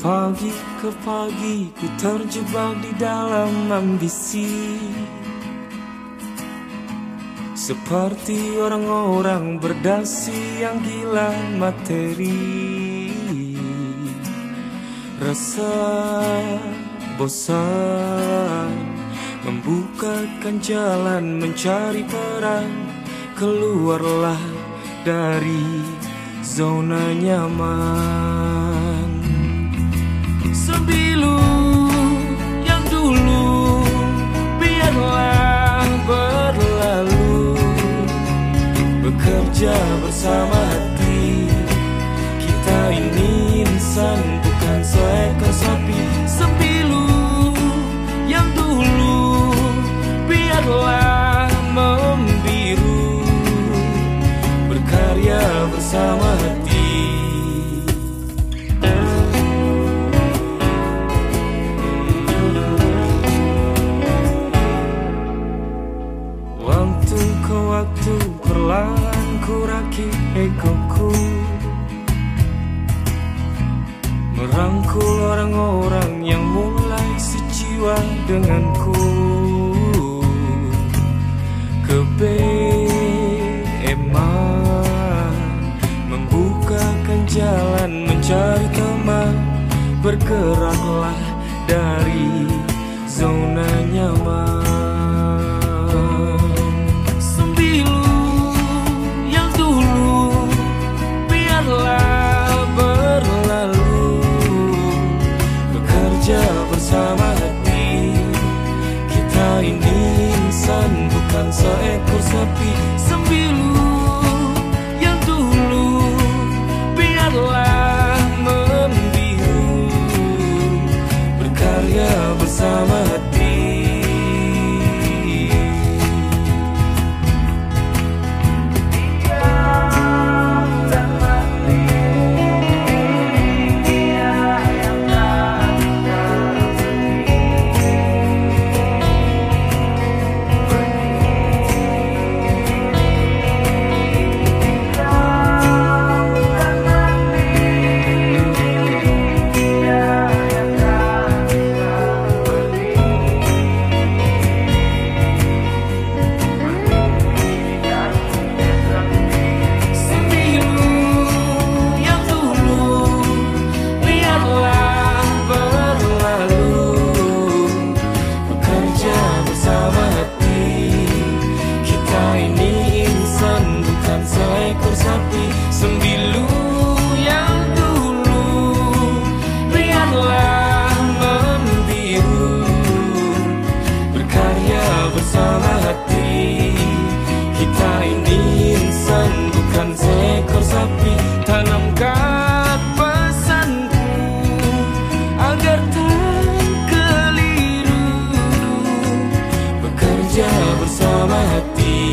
pagi ke pagi ku terjebak di dalam ambisi. Seperti orang-orang berdasi yang gila materi. Rasa bosan Membukakan jalan mencari peran. Keluarlah dari zona nyaman Sembilu yang dulu biarlah berlalu. Bekerja bersama hati Kita ini insan bukan seekor sapi. Sembilu yang dulu biarlah Waktu ke waktu perlahan ku rakit egoku. Merangkul orang-orang yang mulai sejiwa denganku. Kebeeman Membukakan jalan mencari teman. Bergeraklah dari zona nyaman Sansae kursepi sembilu seekor sapi tanamkan pesanku agar tak keliru bekerja bersama hati.